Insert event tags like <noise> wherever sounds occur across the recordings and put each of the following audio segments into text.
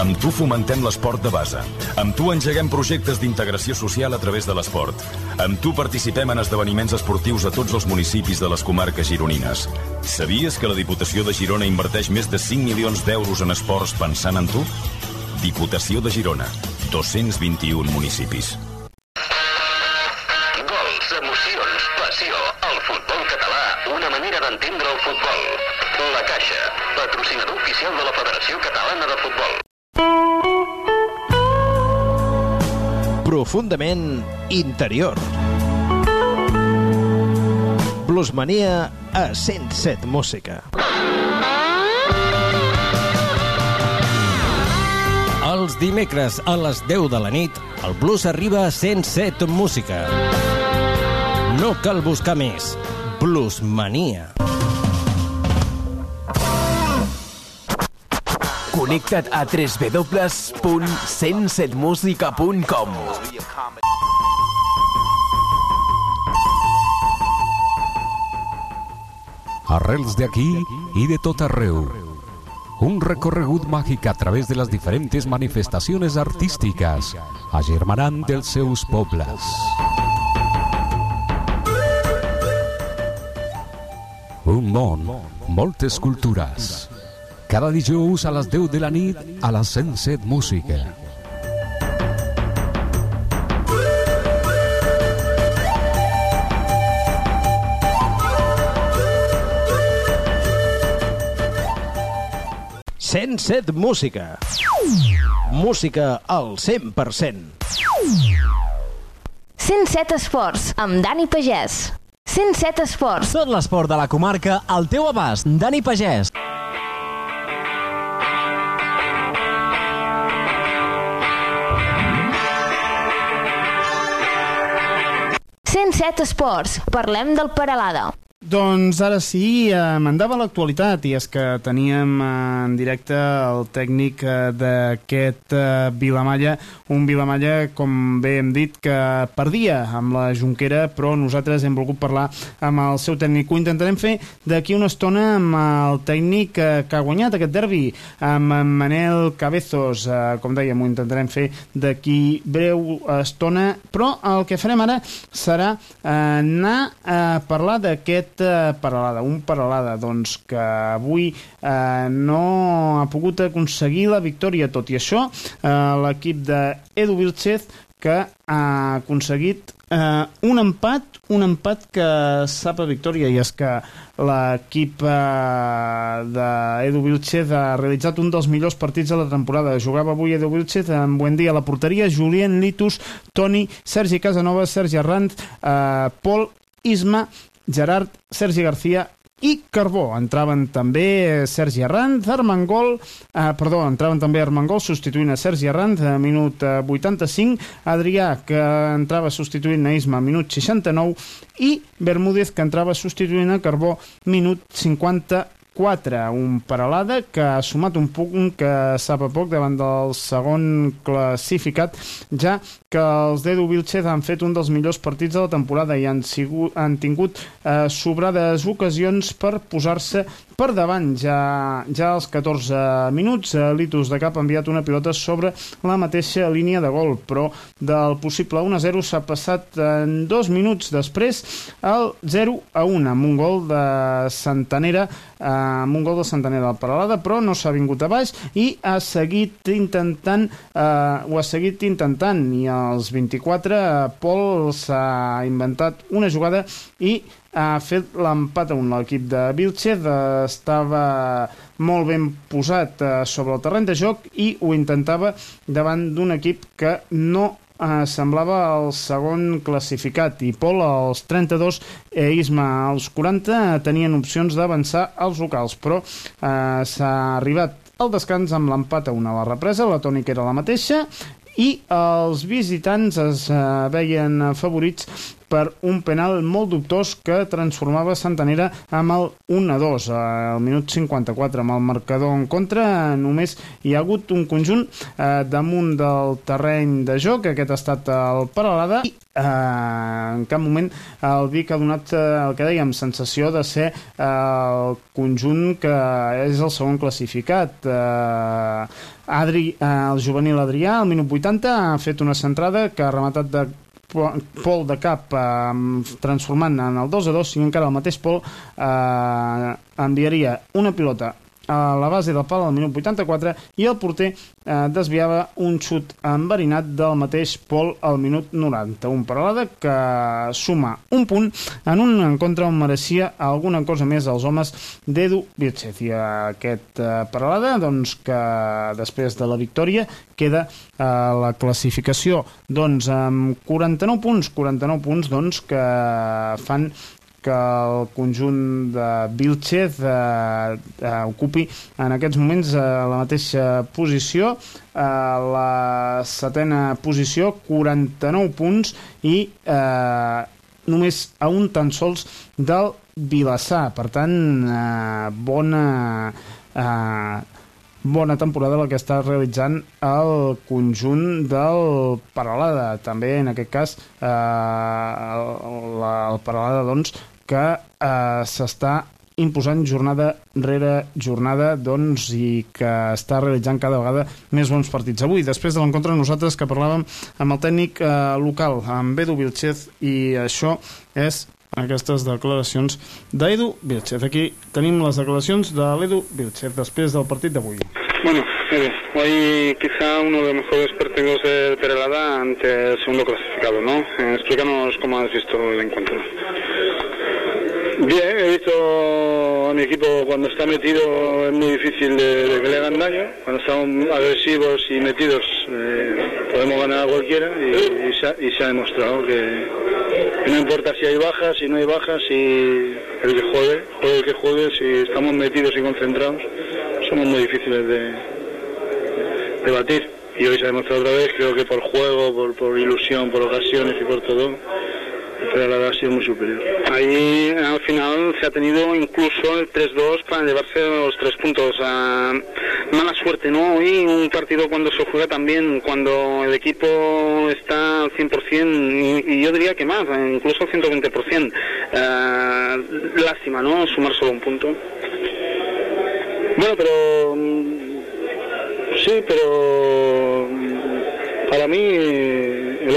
Amb tu fomentem l'esport de base. Amb tu engeguem projectes d'integració social a través de l'esport. Amb tu participem en esdeveniments esportius a tots els municipis de les comarques gironines. Sabies que la Diputació de Girona inverteix més de 5 milions d'euros en esports pensant en tu? Diputació de Girona. 221 municipis. Gols, emocions, passió. El futbol català, una manera d'entendre el futbol. La Caixa, patrocinador oficial de la Federació Catalana de Futbol. Profundament interior. Bluesmania a 107 Música. Els dimecres a les 10 de la nit, el blues arriba a 107 Música. No cal buscar més. Bluesmania. Connecta't a www.107musica.com Arrels de aquí i de tot arreu. Un recorregut màgic a través de les diferents manifestacions artístiques, agermanant els seus pobles. Un món, moltes cultures. Cada dijous a les 10 de la nit a la 107 Música. Cent set Música. Música al 100%. 107 Esports, amb Dani Pagès. 107 Esports. Tot l'esport de la comarca al teu abast. Dani Pagès. Set Esports. Parlem del Peralada. Doncs ara sí, eh, mandava l'actualitat i és que teníem eh, en directe el tècnic eh, d'aquest eh, Vilamalla, un Vilamalla, com bé hem dit, que perdia amb la Junquera, però nosaltres hem volgut parlar amb el seu tècnic. Ho intentarem fer d'aquí una estona amb el tècnic eh, que ha guanyat aquest derbi, amb Manel Cabezos. Eh, com dèiem, ho intentarem fer d'aquí breu estona, però el que farem ara serà eh, anar a parlar d'aquest aquesta paralada, un paralada doncs, que avui eh, no ha pogut aconseguir la victòria. Tot i això, eh, l'equip d'Edu Vilchez que ha aconseguit eh, un empat, un empat que sap a victòria i és que l'equip eh, d'Edu Vilchez ha realitzat un dels millors partits de la temporada. Jugava avui Edu Vilchez amb Buendia a la porteria, Julien Litus, Toni, Sergi Casanova, Sergi Arranz, eh, Pol Isma, Gerard, Sergi Garcia i Carbó. Entraven també Sergi Arranz, Armengol, eh, perdó, entraven també Armengol substituint a Sergi Arranz a minut 85, Adrià que entrava substituint a Isma a minut 69 i Bermúdez que entrava substituint a Carbó minut 50 4, un Paralada que ha sumat un punt que sap a poc davant del segon classificat, ja que els d'Edu Vilchez han fet un dels millors partits de la temporada i han, sigut, han tingut eh, sobrades ocasions per posar-se per davant. Ja, ja als 14 minuts, eh, Litus de Cap ha enviat una pilota sobre la mateixa línia de gol, però del possible 1-0 s'ha passat en dos minuts després al 0-1 amb un gol de Santanera eh, amb un gol de Santanera al Paralada, però no s'ha vingut a baix i ha seguit intentant eh, ho ha seguit intentant i als 24 eh, Pol s'ha inventat una jugada i ha fet l'empat a un. L'equip de Vilchez estava molt ben posat eh, sobre el terreny de joc i ho intentava davant d'un equip que no eh, semblava el segon classificat i Pol als 32 eh, Isma als 40 tenien opcions d'avançar als locals però eh, s'ha arribat al descans amb l'empat a una a la represa la tònica era la mateixa i els visitants es eh, veien favorits per un penal molt dubtós que transformava Santanera amb el 1-2 al minut 54 amb el marcador en contra només hi ha hagut un conjunt eh, damunt del terreny de joc. Aquest ha estat el Paralada i eh, en cap moment el Vic ha donat eh, el que dèiem sensació de ser eh, el conjunt que és el segon classificat. Eh, Adri, eh, el juvenil Adrià al minut 80 ha fet una centrada que ha rematat de Pol de cap eh, transformant en el 2 a 2 i encara el mateix Pol eh, enviaria una pilota a la base del pal al minut 84 i el porter eh, desviava un xut enverinat del mateix Pol al minut 90. Un paralada que suma un punt en un encontre on mereixia alguna cosa més als homes d'Edu Virchez. I aquest eh, paralada, doncs, que després de la victòria queda eh, la classificació doncs, amb 49 punts, 49 punts doncs, que fan que el conjunt de Vilchez eh, eh, ocupi en aquests moments eh, la mateixa posició, eh, la setena posició, 49 punts i eh, només a un tan sols del Vilassar. Per tant, eh, bona... Eh, bona temporada la que està realitzant el conjunt del Paralada. També, en aquest cas, eh, el, el Paralada, doncs, que eh, s'està imposant jornada rere jornada doncs, i que està realitzant cada vegada més bons partits. Avui, després de l'encontre, nosaltres que parlàvem amb el tècnic eh, local, amb Edu Vilchez, i això és aquestes declaracions d'Edu Vilchez. Aquí tenim les declaracions de l'Edu Vilchez després del partit d'avui. Bueno, mire, hoy quizá uno de los mejores partidos del Perelada ante el segundo clasificado, ¿no? Eh, explícanos cómo has visto el encuentro. Bien, he visto a mi equipo cuando está metido es muy difícil de, de que le hagan daño. Cuando estamos agresivos y metidos eh, podemos ganar a cualquiera y, y, se ha, y, se ha, demostrado que, no importa si hay bajas, si no hay bajas, si el que juegue, juegue el que juegue, si estamos metidos y concentrados, somos muy difíciles de, de batir. Y hoy se ha demostrado otra vez, creo que por juego, por, por ilusión, por ocasiones y por todo, pero la verdad ha sido muy superior. Ahí al final se ha tenido incluso el 3-2 para llevarse los tres puntos. Uh, mala suerte, ¿no? Hoy un partido cuando se juega también, cuando el equipo está al 100% y, y yo diría que más, incluso al 120%. Uh, lástima, ¿no? Sumar solo un punto. Bueno, pero sí, pero para mí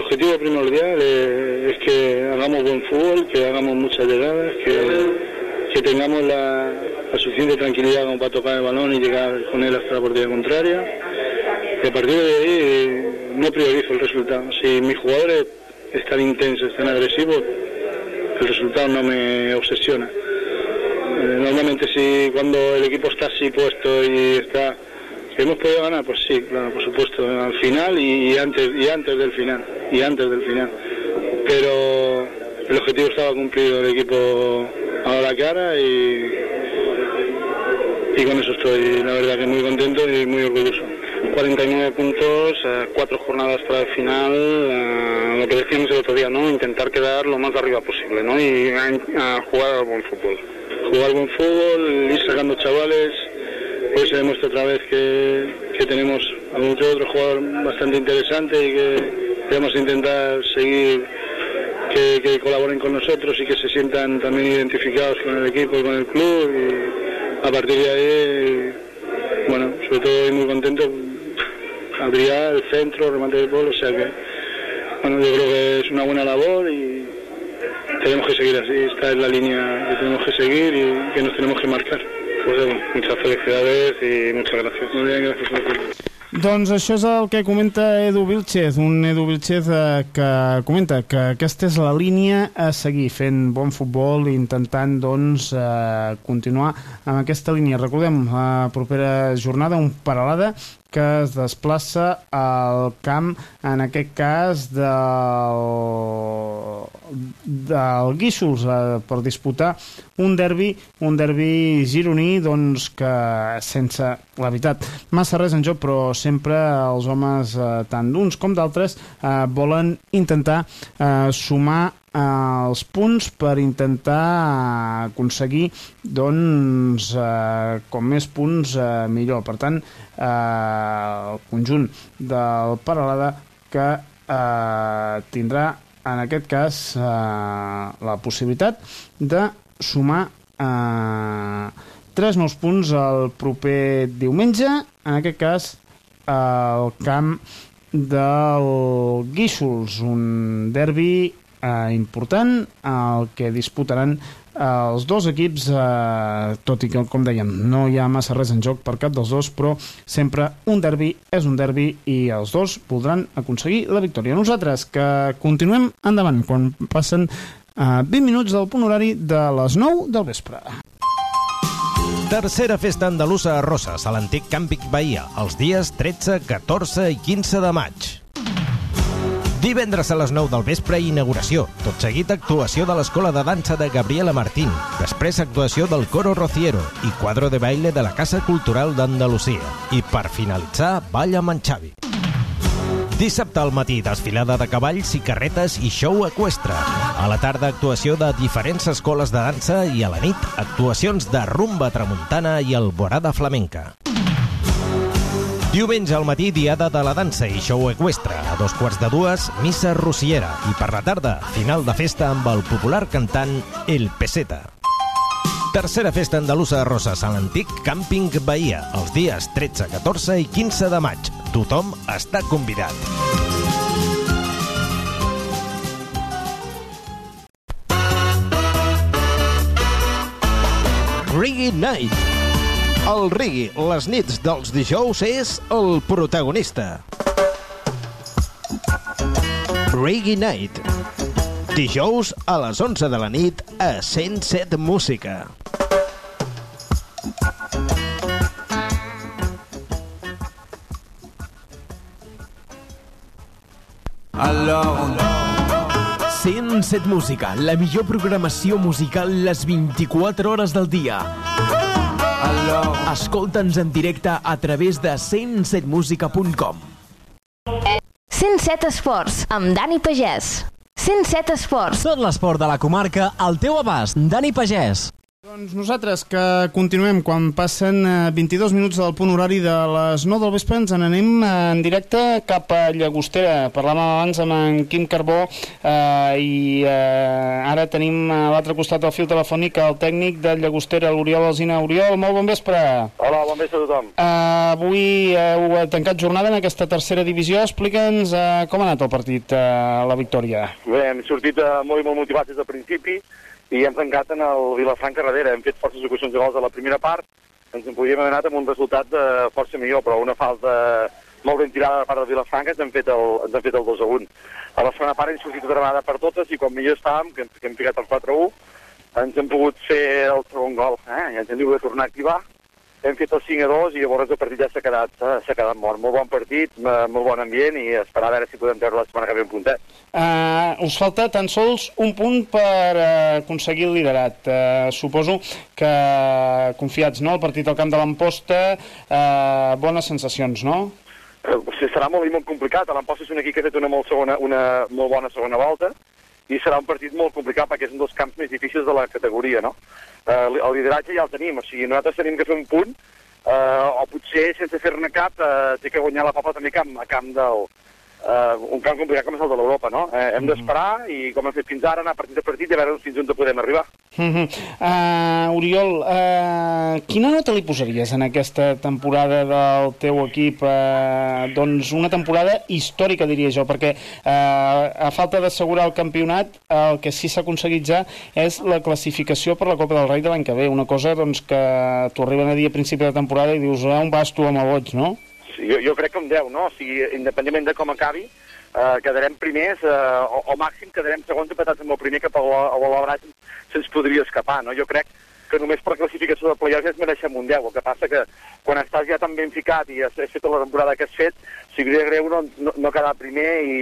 objetivo primordial es, que hagamos buen fútbol, que hagamos muchas llegadas, que, que tengamos la, suficiente tranquilidad como para tocar el balón y llegar con él hasta la portería contraria. Y a partir de ahí no priorizo el resultado. Si mis jugadores están intensos, están agresivos, el resultado no me obsesiona. Eh, normalmente si cuando el equipo está así puesto y está ¿Hemos podido ganar? Pues sí, claro, por supuesto, al final y, antes y antes del final, y antes del final. Pero el objetivo estaba cumplido, el equipo a la cara y, y con eso estoy, la verdad que muy contento y muy orgulloso. 49 puntos, eh, cuatro jornadas para el final, eh, lo que decíamos el otro día, ¿no? Intentar quedar lo más arriba posible, ¿no? Y a, a jugar al buen fútbol. Jugar buen fútbol, ir sacando chavales, hoy se demuestra otra vez que, que tenemos a otro jugador bastante interesante y que debemos intentar seguir que, que, colaboren con nosotros y que se sientan también identificados con el equipo y con el club y a partir de ahí bueno sobre todo muy contento Adrián, el centro, remate del gol, o sea que bueno yo creo que es una buena labor y tenemos que seguir así, esta es la línea que tenemos que seguir y que nos tenemos que marcar. Pues, muchas felicidades y muchas gracias. Muy bien, gracias doncs això és el que comenta Edu Vilchez, un Edu Vilchez eh, que comenta que aquesta és la línia a seguir, fent bon futbol i intentant doncs, eh, continuar amb aquesta línia. Recordem, la propera jornada, un paralada que es desplaça al camp, en aquest cas del, del Guíxols, eh, per disputar un derbi, un derbi gironí, doncs que sense, la veritat, massa res en joc, però sempre els homes, eh, tant d'uns com d'altres, eh, volen intentar eh, sumar eh, els punts per intentar aconseguir doncs, eh, com més punts eh, millor. Per tant, eh, el conjunt del Paralada que eh, tindrà en aquest cas eh, la possibilitat de sumar eh, tres nous punts el proper diumenge, en aquest cas al camp del Guíxols, un derbi eh, important, el que disputaran els dos equips, eh, tot i que, com dèiem, no hi ha massa res en joc per cap dels dos, però sempre un derbi és un derbi i els dos voldran aconseguir la victòria. Nosaltres, que continuem endavant, quan passen eh, 20 minuts del punt horari de les 9 del vespre. Tercera festa andalusa a Roses, a l'antic Càmpic Bahia, els dies 13, 14 i 15 de maig. Divendres a les 9 del vespre, inauguració. Tot seguit, actuació de l'Escola de Dansa de Gabriela Martín. Després, actuació del Coro Rociero i quadro de baile de la Casa Cultural d'Andalusia. I per finalitzar, balla amb en Xavi. Dissabte al matí, desfilada de cavalls i carretes i show equestre. A la tarda, actuació de diferents escoles de dansa i a la nit, actuacions de rumba tramuntana i alborada flamenca. Diumenge al matí, diada de la dansa i show equestre. A dos quarts de dues, missa rociera. I per la tarda, final de festa amb el popular cantant El Peseta. Tercera festa andalusa de Roses a l'antic Càmping Bahia, els dies 13, 14 i 15 de maig. Tothom està convidat. Reggae Night. El reggae, les nits dels dijous, és el protagonista. Reggae Night. Dijous a les 11 de la nit a 107 Música. Alors, 107 Música, la millor programació musical les 24 hores del dia. Escolta'ns en directe a través de 107musica.com. 107 Esports, amb Dani Pagès. 107 Esports. Tot l'esport de la comarca al teu abast. Dani Pagès. Doncs nosaltres que continuem quan passen eh, 22 minuts del punt horari de les 9 del vespre ens n'anem eh, en directe cap a Llagostera. Parlàvem abans amb en Quim Carbó eh, i eh, ara tenim a l'altre costat del fil telefònic el tècnic de Llagostera, l'Oriol Alzina. Oriol, molt bon vespre. Hola, bon vespre a tothom. Eh, avui heu tancat jornada en aquesta tercera divisió. Explica'ns eh, com ha anat el partit, eh, la victòria. Bé, hem sortit eh, molt i molt motivats des del principi i hem tancat en el Vilafranca darrere. Hem fet forces ocasions de gols a la primera part, ens en podíem haver anat amb un resultat de força millor, però una falta molt ben tirada de part del Vilafranca ens han fet el, ens han fet el 2 a 1. A la segona part hem sortit una vegada per totes i quan millor estàvem, que, que hem ficat el 4 a 1, ens hem pogut fer el segon gol. Eh? I ens hem de tornar a activar. Hem fet el 5 a 2 i llavors el partit ja s'ha quedat, s'ha quedat mort. Molt bon partit, molt bon ambient i esperar a veure si podem treure la setmana que ve un puntet. Uh, us falta tan sols un punt per uh, aconseguir el liderat. Uh, suposo que confiats, no? El partit al camp de l'Amposta, uh, bones sensacions, no? Sigui, serà molt i molt complicat. L'Amposta és un equip que ha fet una molt, segona, una molt bona segona volta i serà un partit molt complicat perquè és un dels camps més difícils de la categoria, no? Eh, el lideratge ja el tenim, o sigui, nosaltres tenim que fer un punt eh, o potser sense fer-ne cap eh, té que guanyar la Pobla també a camp, a camp del, eh, un camp complicat com és el de l'Europa, no? Eh, hem d'esperar i com hem fet fins ara, anar partit a partit i a veure fins on podem arribar. Uh -huh. uh, Oriol, uh, quina nota li posaries en aquesta temporada del teu equip? Uh, doncs una temporada històrica, diria jo, perquè uh, a falta d'assegurar el campionat, el que sí s'ha aconseguit ja és la classificació per la Copa del Rei de l'any que ve. Una cosa doncs, que t'ho arriben a dir a principi de temporada i dius, ah, on vas tu amb el boig, no? Jo, jo crec que un 10, no? O sigui, independentment de com acabi, eh, quedarem primers, eh, o, o màxim quedarem segons empatats amb el primer que pel Olabràs se'ns podria escapar, no? Jo crec que només per classificació de playoffs ja es mereixem un 10. El que passa que quan estàs ja tan ben ficat i has, has fet la temporada que has fet, seria greu no, no, no quedar primer i,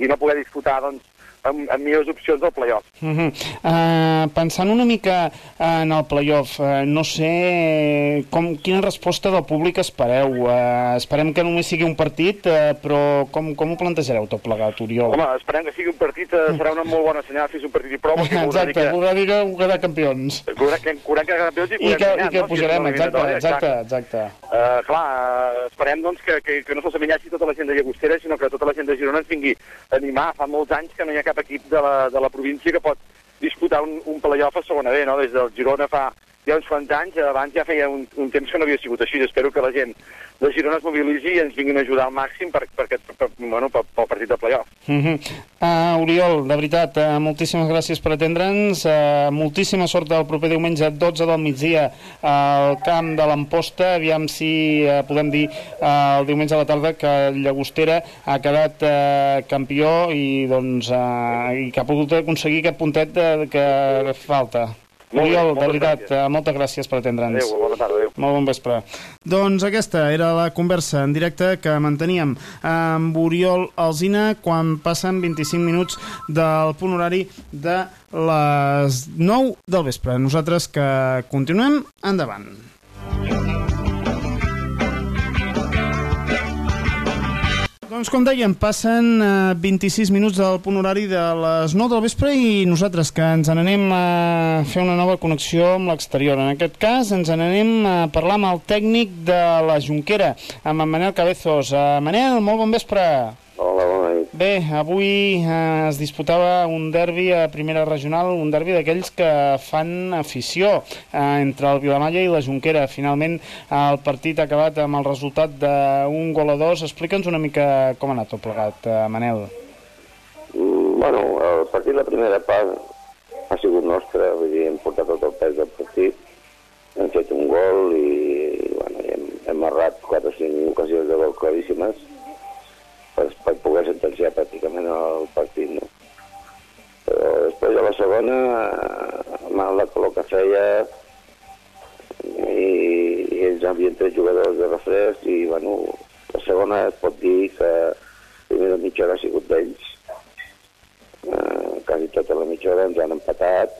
i no poder disputar doncs, amb, amb millors opcions del playoff. Uh -huh. uh, pensant una mica en el playoff, uh, no sé com, quina resposta del públic espereu. Uh, esperem que només sigui un partit, uh, però com, com ho plantejareu tot plegat, Oriol? Home, esperem que sigui un partit, uh, serà una molt bona senyal, si és un partit i prou. <laughs> Exacte, que... voldrà dir que quedar campions. Quedar, quedar campions i, I que, i que no? pujarem, si exacte, exacte, exacte. Uh, clar, uh, esperem doncs, que, que, que no hi hagi tota la gent de Llagostera, sinó que tota la gent de Girona ens vingui a animar. Fa molts anys que no hi ha cap equip de la, de la província que pot disputar un, un playoff a segona B, no? Des del Girona fa ja uns quants anys, abans ja feia un, un temps que no havia sigut així. Espero que la gent de Girona es mobilitzi i ens vinguin a ajudar al màxim per, per, per, per, bueno, per, pel partit de playoff. Uh -huh. uh, Oriol, de veritat, uh, moltíssimes gràcies per atendre'ns. Uh, moltíssima sort el proper diumenge a 12 del migdia al camp de l'Amposta. Aviam si uh, podem dir uh, el diumenge a la tarda que Llagostera ha quedat uh, campió i, doncs, uh, i que ha pogut aconseguir aquest puntet de, que falta. Molt bé, Oriol, de moltes veritat, gràcies. uh, moltes gràcies per atendre'ns. Adéu, bona tarda, adéu. Molt bon vespre. Doncs aquesta era la conversa en directe que manteníem amb Oriol Alzina quan passen 25 minuts del punt horari de les 9 del vespre. Nosaltres que continuem endavant. Doncs com dèiem, passen eh, 26 minuts del punt horari de les 9 del vespre i nosaltres que ens n'anem a fer una nova connexió amb l'exterior. En aquest cas ens n'anem a parlar amb el tècnic de la Junquera, amb en Manel Cabezos. Uh, Manel, molt bon vespre. Bé, avui eh, es disputava un derbi a primera regional, un derbi d'aquells que fan afició eh, entre el Vilamalla i la Junquera. Finalment el partit ha acabat amb el resultat d'un gol a dos. Explica'ns una mica com ha anat tot plegat, eh, Manel. Mm, bueno, el partit, la primera part, ha sigut nostra, vull dir, hem portat tot el pes del partit, hem fet un gol i, bueno, hem, hem errat 4 o 5 ocasions de gol claríssimes per, per poder sentenciar pràcticament el partit, no? Però després a la segona, eh, mal la color que feia i, i ells havien tres jugadors de refresc i, bueno, la segona es pot dir que la primera mitja hora ha sigut d'ells. Eh, quasi tota la mitja hora ens han empatat,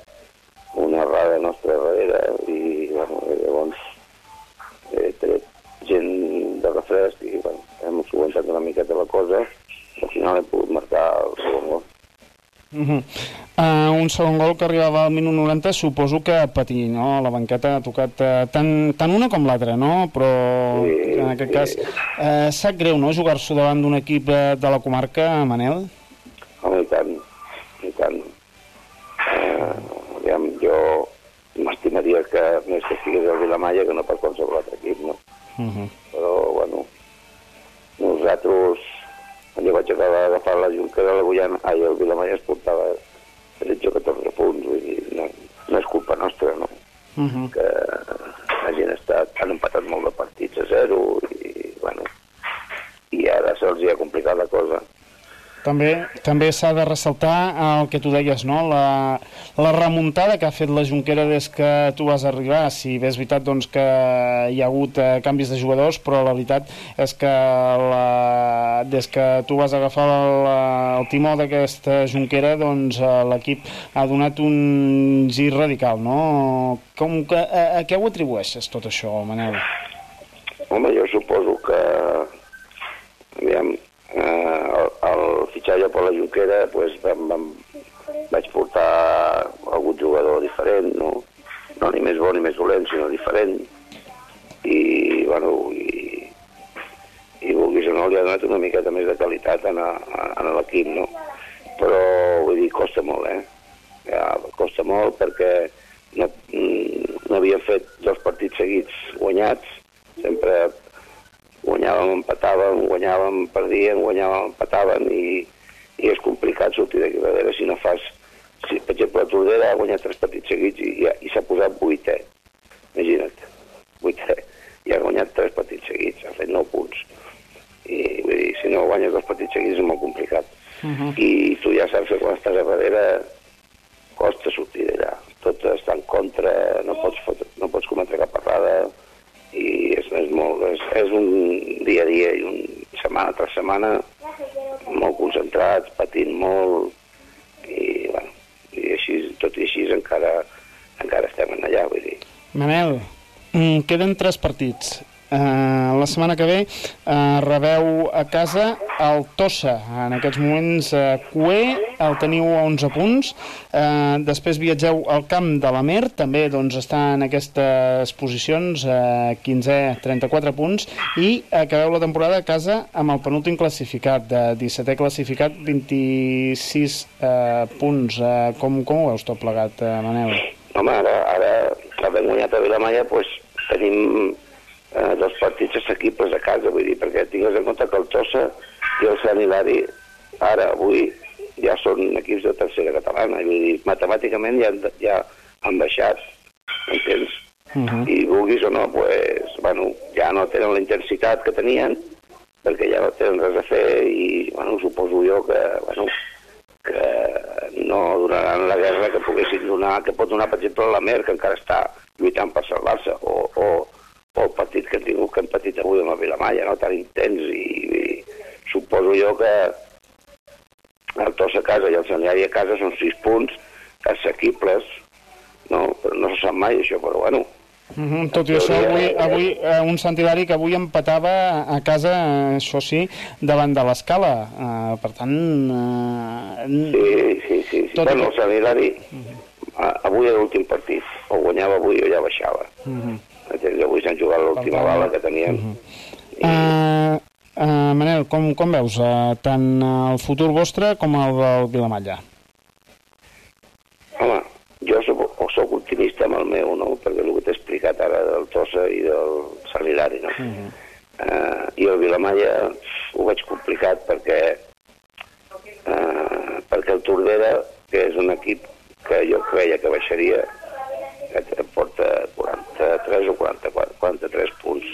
una errada nostra darrere i, bueno, llavors he tret gent de refresc i, bueno, hem solucionat una miqueta la cosa al final hem pogut marcar el segon gol. Uh -huh. uh, un segon gol que arribava al minut 90 suposo que patir, no? La banqueta ha tocat uh, tant, tant una com l'altra, no? Però Sí, en aquest sí. cas uh, sap greu, no?, jugar-s'ho davant d'un equip uh, de la comarca, Manel? Home, i tant, i tant. Eh, aviam, jo m'estimaria que més que estigués el Vilamalla que no per qualsevol altre equip, no? Uh -huh. Però, bueno, nosaltres, jo vaig acabar d'agafar la Junquera, la Guyana, ai, el Vilamalla es portava 13 o 14 punts, vull dir, no, no és culpa nostra, no? Uh -huh. que hagin estat, han empatat molt de partits a zero i, bueno, i ara se'ls ha complicat la cosa. També també s'ha de ressaltar el que tu deies, no? La, la remuntada que ha fet la Junquera des que tu vas arribar. Si bé és veritat doncs, que hi ha hagut eh, canvis de jugadors, però la veritat és que la, des que tu vas agafar el, el timó d'aquesta Junquera, doncs eh, l'equip ha donat un gir radical, no? Com que, a, a què ho atribueixes tot això, Manel? Home, jo suposo que, aviam, el fitxatge per la Junquera, pues, vam, vam, vaig portar algun jugador diferent, no? no ni més bo ni més dolent, sinó diferent. I, bueno, i, i vulguis o no, li ha donat una miqueta més de qualitat en, a, en l'equip, no? Però, vull dir, costa molt, eh? Ja, costa molt perquè no, no havien fet dos partits seguits guanyats, sempre guanyàvem, empatàvem, guanyàvem, perdíem, guanyàvem, empatàvem i, i és complicat sortir d'aquí darrere si no fas... Si, per exemple, la Tordera ha guanyat tres partits seguits i, i, i s'ha posat vuitè. Imagina't, vuitè. I ha guanyat tres partits seguits, ha fet nou punts. I vull dir, si no guanyes dos partits seguits és molt complicat. Uh -huh. I tu ja saps que quan estàs a darrere costa sortir d'allà. Tot està en contra, no pots, fotre, no pots cometre cap errada i és, és, molt, és, és un dia a dia i un setmana tras setmana molt concentrats, patint molt i, bueno, i així, tot i així encara, encara estem allà, vull dir. Manel, mm, queden tres partits Uh, la setmana que ve uh, rebeu a casa el Tossa. En aquests moments uh, Cué el teniu a 11 punts. Uh, després viatgeu al camp de la Mer, també doncs, està en aquestes posicions, uh, 15, 34 punts, i acabeu la temporada a casa amb el penúltim classificat, de 17è classificat, 26 uh, punts. Uh, com, com ho veus tot plegat, uh, Manel? Home, ara, ara havent guanyat a Vilamalla, doncs, tenim eh, dos partits assequibles a casa, vull dir, perquè tingues en compte que el Tossa i el Sant Hilari ara, avui, ja són equips de tercera catalana, vull dir, matemàticament ja, ja han baixat, entens? Uh -huh. I vulguis o no, pues, bueno, ja no tenen la intensitat que tenien, perquè ja no tenen res a fer i, bueno, suposo jo que, bueno, que no donaran la guerra que poguessin donar, que pot donar, per exemple, la Mer, que encara està lluitant per salvar-se, o, o, o el partit que hem tingut, que hem patit avui amb el Vilamalla, no? tan intens, i, i suposo jo que el Tos a casa i el Sant Llari a casa són sis punts assequibles, no? Però no se sap mai això, però bueno, Uh -huh. Tot i això, avui, avui eh, un Sant Hilari que avui empatava a casa, això sí, davant de l'escala. Eh, per tant... Eh, Sí, sí, sí. sí. Tot bueno, el Sant Hilari, a- avui era l'últim partit. O guanyava avui o ja baixava. Uh -huh. Entens? Avui s'han jugat l'última bala que tenien. Uh, uh, Manel, com, com veus uh, tant el futur vostre com el del Vilamalla? Home, jo soc, soc optimista amb el meu, no? Perquè el que t'he explicat ara del Tossa i del Sant Hilari, no? Uh -huh. uh, I el Vilamalla ho veig complicat perquè uh, perquè el Tordera, que és un equip que jo creia que baixaria, que porta 43 o 44, 43 punts,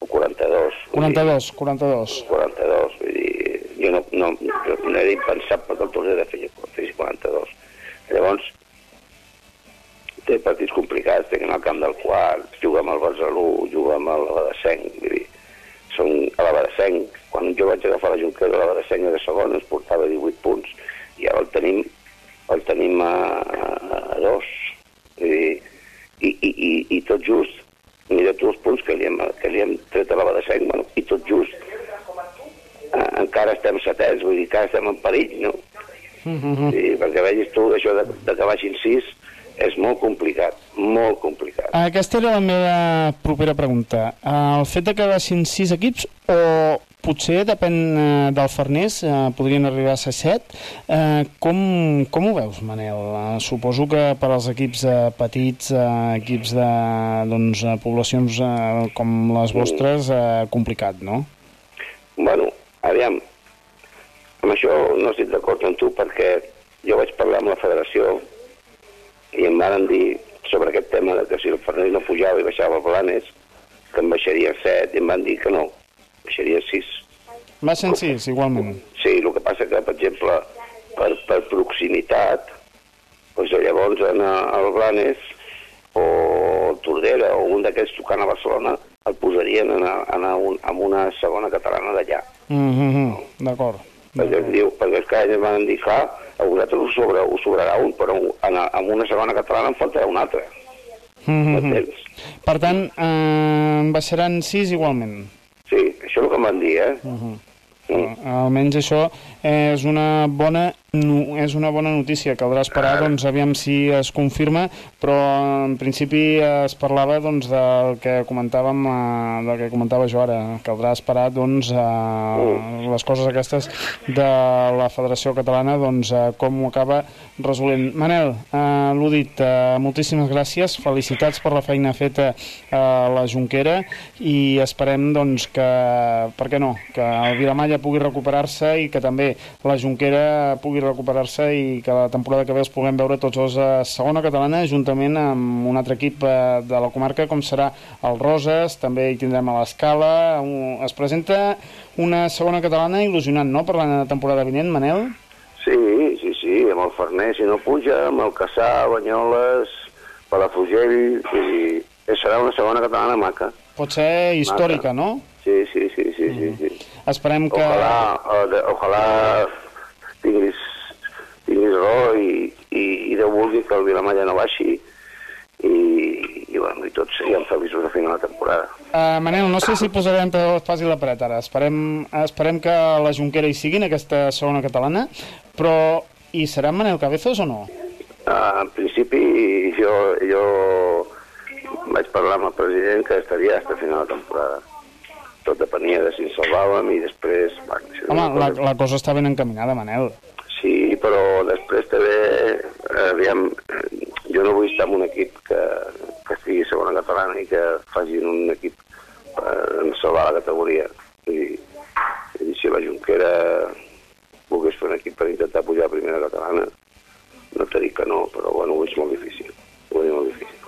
o 42. vull dir, 42, 42. 42, vull dir, jo no, no, no era impensable que el Tordera fes, fes 42. Llavors, té partits complicats, té que anar al camp del quart, juga amb el Barceló, juga amb el Badesenc, vull dir, són a la Badesenc, quan jo vaig agafar la Junquera, la Badesenc era segon, ens portava 18 punts, i ara el tenim, el tenim a, a, a dos, vull dir, i, i, i, i tot just, mira tu els punts que li hem, que li hem tret a la Badesenc, bueno, i tot just, eh, encara estem setets, vull dir, encara estem en perill, no? Sí, perquè vegis tu, això de, de que baixin sis és molt complicat, molt complicat. Aquesta era la meva propera pregunta. El fet de que baixin sis equips o potser depèn eh, del Farners, eh, podrien arribar a ser set. Eh, com, com ho veus, Manel? Eh, suposo que per als equips eh, petits, eh, equips de doncs, eh, poblacions eh, com les vostres, eh, complicat, no? Bueno, aviam, amb això no estic d'acord amb tu perquè jo vaig parlar amb la federació i em van dir sobre aquest tema de que si el Farners no pujava i baixava a Blanes, que em baixaria set, i em van dir que no, baixaria sis. Baixen sis, igualment. Sí, el que passa que, per exemple, per, per proximitat, doncs llavors en el Blanes o Tordera o un d'aquests tocant a Barcelona el posarien en, a, en, a un, en una segona catalana d'allà. Mm -hmm. D'acord. Perquè, es diu, perquè és que ells van dir, clar, a vosaltres us, sobre, us sobrarà un, però en, en una segona catalana en faltarà un altre. Mm -hmm. Per tant, eh, baixaran sis igualment. Sí, això és el que em van dir, eh? Uh -huh. Mm. Almenys això és una bona no, és una bona notícia. Caldrà esperar doncs, aviam si es confirma, però en principi es parlava doncs, del que comentàvem eh, del que comentava jo ara. Caldrà esperar doncs, eh, les coses aquestes de la Federació Catalana doncs, eh, com ho acaba resolent. Manel, eh, l'ho dit, eh, moltíssimes gràcies, felicitats per la feina feta a la Junquera i esperem doncs, que, per què no, que el Vilamalla pugui recuperar-se i que també la Junquera pugui recuperar-se i que la temporada que ve els puguem veure tots dos a segona catalana juntament amb un altre equip eh, de la comarca com serà el Roses, també hi tindrem a l'Escala, es presenta una segona catalana il·lusionant, no?, per la temporada vinent, Manel? Sí, sí, sí, amb el Farners, si no puja, amb el Caçà, Banyoles, Palafrugell, i serà una segona catalana maca. Pot ser històrica, no? Sí, sí, sí, sí, sí. Esperem que... Ojalà, eh, ojalà tinguis, tinguis raó i, i, i Déu vulgui que el Vilamalla no baixi i, i, bueno, i tots siguem feliços a final de temporada. Uh, Manel, no sé si posarem per pas i la paret ara. Esperem, esperem que la Junquera hi sigui en aquesta segona catalana, però hi serà Manel Cabezos o no? Uh, en principi jo, jo vaig parlar amb el president que estaria fins a final de temporada. Tot depenia de si ens salvàvem i després... Bueno, si Home, una la, cosa- la cosa està ben encaminada, Manel. Sí, però després també, eh, aviam, eh, jo no vull estar en un equip que, que estigui segona catalana i que facin un equip eh, en salvar la categoria. I, i si la Junquera volgués fer un equip per intentar pujar a primera catalana, no t'he dit que no, però bueno, ho veig molt difícil. Ho veig molt difícil.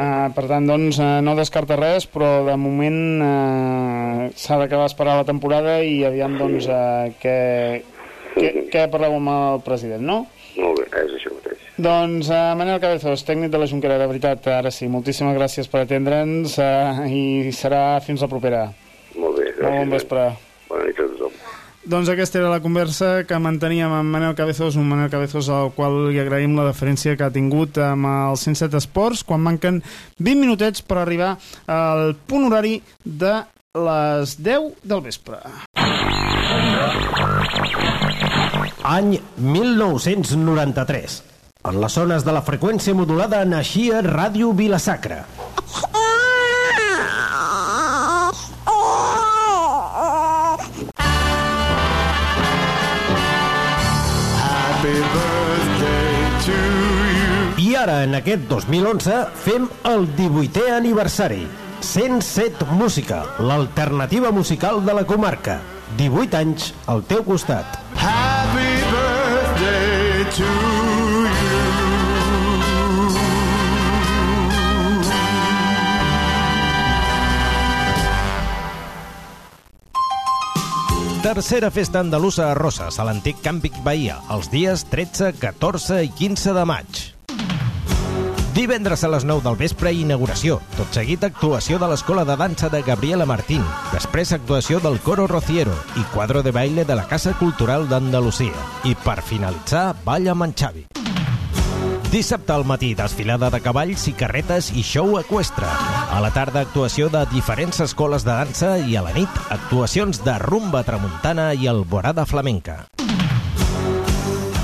Uh, per tant, doncs, uh, no descarta res, però de moment uh, s'ha d'acabar esperar la temporada i aviam, doncs, uh, què, què, què parleu amb el president, no? Molt bé, és això mateix. Doncs uh, Manel Cabezos, tècnic de la Junquera, de veritat, ara sí, moltíssimes gràcies per atendre'ns uh, i serà fins la propera. Molt bé, Molt bon vespre. Bona nit a tothom. Doncs aquesta era la conversa que manteníem amb Manel Cabezos, un Manel Cabezos al qual li agraïm la deferència que ha tingut amb el 107 Esports, quan manquen 20 minutets per arribar al punt horari de les 10 del vespre. Any 1993. En les zones de la freqüència modulada naixia Ràdio Vilasacra. Ara, en aquest 2011, fem el 18è aniversari. 107 Música, l'alternativa musical de la comarca. 18 anys al teu costat. Happy birthday to you. Tercera festa andalusa a Roses, a l'antic Càmpic Bahia, els dies 13, 14 i 15 de maig. Divendres a les 9 del vespre, inauguració. Tot seguit, actuació de l'Escola de Dansa de Gabriela Martín. Després, actuació del Coro Rociero i quadro de baile de la Casa Cultural d'Andalusia. I per finalitzar, ball amb en Xavi. Dissabte al matí, desfilada de cavalls i carretes i show equestre. A la tarda, actuació de diferents escoles de dansa i a la nit, actuacions de rumba tramuntana i alborada flamenca.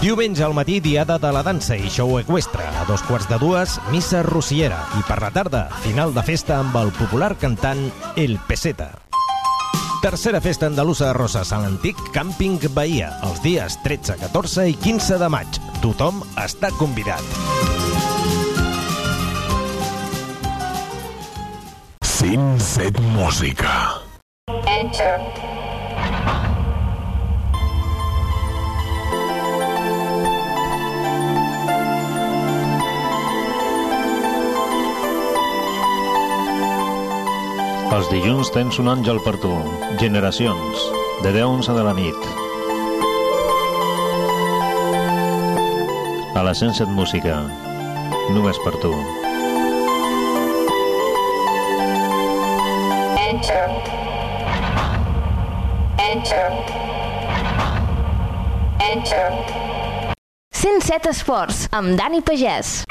Diumenge al matí, diada de la dansa i show equestre. A dos quarts de dues, missa rociera. I per la tarda, final de festa amb el popular cantant El Peseta. Tercera festa andalusa de Roses a l'antic Càmping Bahia, els dies 13, 14 i 15 de maig. Tothom està convidat. 107 Música. Enter. Els dilluns tens un àngel per tu. Generacions. De 10 a 11 de la nit. A la 107 Música. Només per tu. Enter. Enter. Enter. 107 Esports, amb Dani Pagès.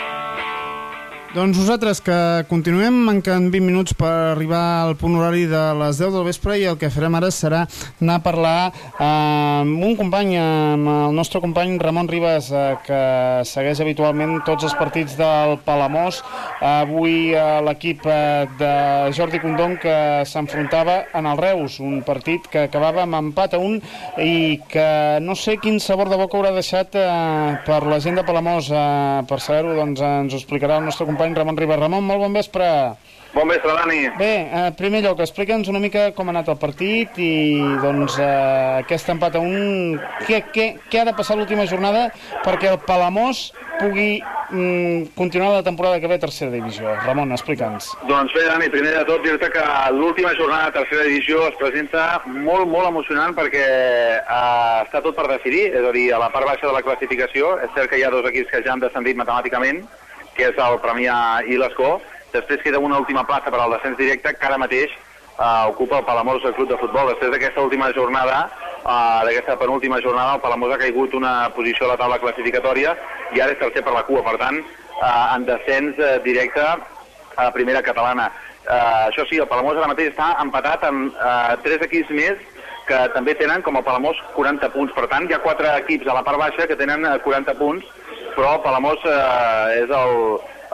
Doncs nosaltres que continuem, manquen 20 minuts per arribar al punt horari de les 10 del vespre i el que farem ara serà anar a parlar eh, amb un company, amb el nostre company Ramon Ribas, eh, que segueix habitualment tots els partits del Palamós. Avui eh, l'equip de Jordi Condon que s'enfrontava en el Reus, un partit que acabava amb empat a un i que no sé quin sabor de boca haurà deixat per la gent de Palamós. Per saber-ho, doncs, ens ho explicarà el nostre company Ramon Ribas. Ramon, molt bon vespre. Bon vespre, Dani. Bé, en primer lloc, explica'ns una mica com ha anat el partit i doncs eh, aquest empat a un... Què, què, què ha de passar l'última jornada perquè el Palamós pugui mm, continuar la temporada que ve a tercera divisió? Ramon, explica'ns. Doncs bé, Dani, primer de tot dir-te que l'última jornada de tercera divisió es presenta molt, molt emocionant perquè eh, està tot per decidir, és a dir, a la part baixa de la classificació, és cert que hi ha dos equips que ja han descendit matemàticament, que és el Premià i l'Escó, després queda una última plaça per al descens directe que ara mateix eh, ocupa el Palamós Club de Futbol. Després d'aquesta última jornada uh, d'aquesta penúltima jornada el Palamós ha caigut una posició a la taula classificatòria i ara és tercer per la cua, per tant, uh, en descens uh, directe a la primera catalana. Uh, això sí, el Palamós ara mateix està empatat amb uh, tres equips més que també tenen, com el Palamós, 40 punts. Per tant, hi ha quatre equips a la part baixa que tenen eh, 40 punts, però Palamós eh, és el...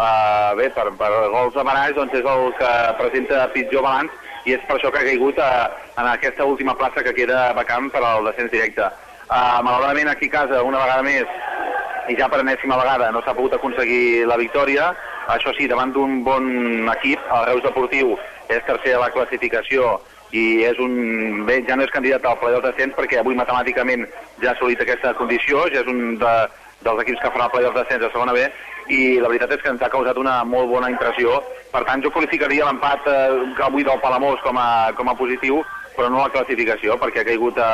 Eh, bé, per, per gols de baralls, doncs és el que presenta pitjor balanç i és per això que ha caigut eh, en aquesta última plaça que queda vacant per al descens directe. Eh, malauradament, aquí a casa, una vegada més, i ja per enèsima vegada no s'ha pogut aconseguir la victòria. Això sí, davant d'un bon equip, el Reus Deportiu és tercer a la classificació i és un, bé, ja no és candidat al playoff d'ascens perquè avui matemàticament ja ha assolit aquesta condició, ja és un de, dels equips que farà el playoff d'ascens a segona B i la veritat és que ens ha causat una molt bona impressió. Per tant, jo qualificaria l'empat eh, avui del Palamós com a, com a positiu, però no la classificació, perquè ha caigut a,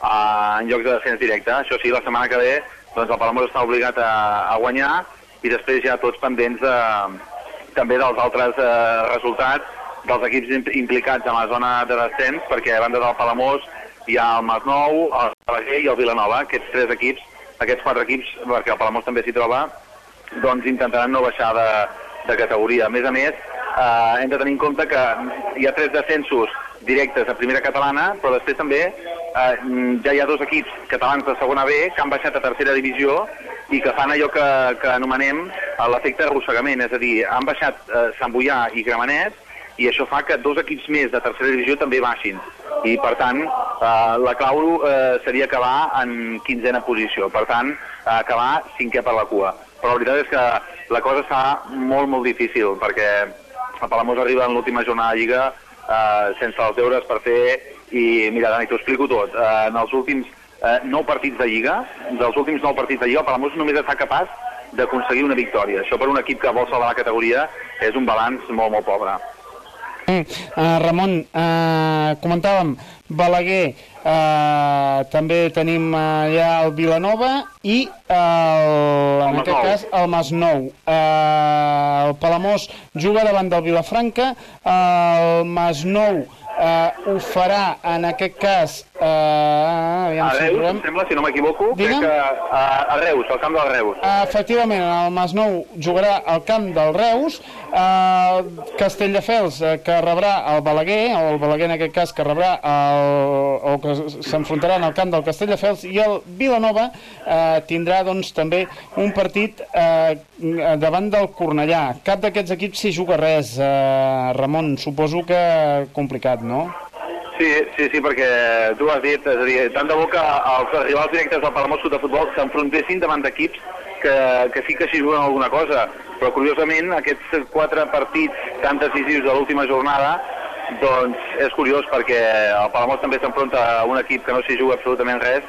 a, en llocs de descens directe. Això sí, la setmana que ve doncs el Palamós està obligat a, a guanyar i després ja tots pendents de, també dels altres eh, resultats dels equips im- implicats en la zona de descens, perquè a banda del Palamós hi ha el Masnou, el Balaguer i el Vilanova, aquests tres equips, aquests quatre equips, perquè el Palamós també s'hi troba, doncs intentaran no baixar de, de categoria. A més a més, eh, hem de tenir en compte que hi ha tres descensos directes a primera catalana, però després també eh, ja hi ha dos equips catalans de segona B que han baixat a tercera divisió i que fan allò que, que anomenem eh, l'efecte arrossegament, és a dir, han baixat eh, Sant Boià i Gramenet i això fa que dos equips més de tercera divisió també baixin. I, per tant, eh, la clau eh, seria acabar en quinzena posició. Per tant, eh, acabar cinquè per la cua. Però la veritat és que la cosa està molt, molt difícil, perquè el Palamós arriba en l'última jornada de Lliga eh, sense els deures per fer i, mira, Dani, t'ho explico tot. Eh, en els últims eh, nou partits de Lliga, dels últims nou partits de Lliga, el Palamós només està capaç d'aconseguir una victòria. Això per un equip que vol salvar la categoria és un balanç molt, molt pobre. Mm. Uh, Ramon, uh, comentàvem Balaguer, uh, també tenim uh, allà el Vilanova i el, en aquest cas el Masnou. Uh, el Palamós juga davant del Vilafranca, el Masnou uh, ho farà en aquest cas aviam A si Reus, trobem. em sembla, si no m'equivoco, crec que a, a Reus, al camp del Reus. Efectivament, el Masnou jugarà al camp del Reus, uh, Castelldefels, uh, que rebrà el Balaguer, o el Balaguer en aquest cas que rebrà el, o que s'enfrontarà en el camp del Castelldefels, i el Vilanova uh, tindrà doncs també un partit uh, davant del Cornellà. Cap d'aquests equips s'hi juga res, uh, Ramon, suposo que complicat, no? Sí, sí, sí, perquè tu has dit, és a dir, tant de bo que els rivals directes del Palamós de Futbol s'enfrontessin davant d'equips que, que sí que s'hi juguen alguna cosa, però curiosament aquests quatre partits tan decisius de l'última jornada doncs és curiós perquè el Palamós també s'enfronta a un equip que no s'hi juga absolutament res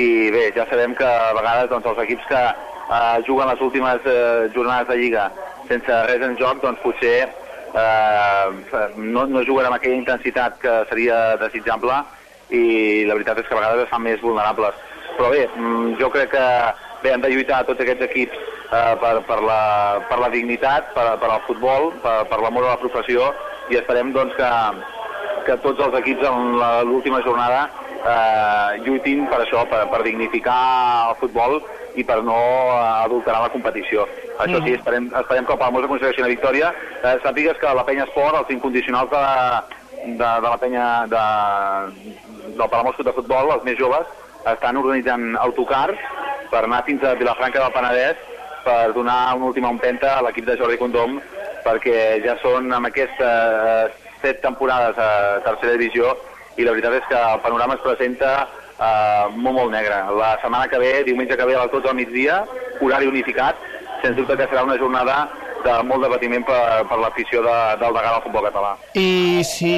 i bé, ja sabem que a vegades doncs, els equips que eh, juguen les últimes eh, jornades de Lliga sense res en joc, doncs potser eh, no, no juguen amb aquella intensitat que seria desitjable i la veritat és que a vegades es fan més vulnerables. Però bé, mm, jo crec que bé, han de lluitar tots aquests equips eh, per, per, la, per la dignitat, per, per al futbol, per, per l'amor a la professió i esperem doncs, que, que tots els equips en l'última jornada eh, lluitin per això, per, per dignificar el futbol i per no adulterar la competició. Això sí, esperem, esperem que el Palamós aconsegueixi una victòria. Eh, sàpigues que la penya esport, els incondicionals de, de, de la penya de, del Palamós de Futbol, els més joves, estan organitzant autocars per anar fins a Vilafranca del Penedès per donar una última empenta a l'equip de Jordi Condom perquè ja són amb aquestes set temporades a tercera divisió i la veritat és que el panorama es presenta eh, molt, molt negre. La setmana que ve, diumenge que ve a les 12 del migdia, horari unificat, sens dubte que serà una jornada de molt debatiment per, per l'afició de, del Degà del futbol català. I si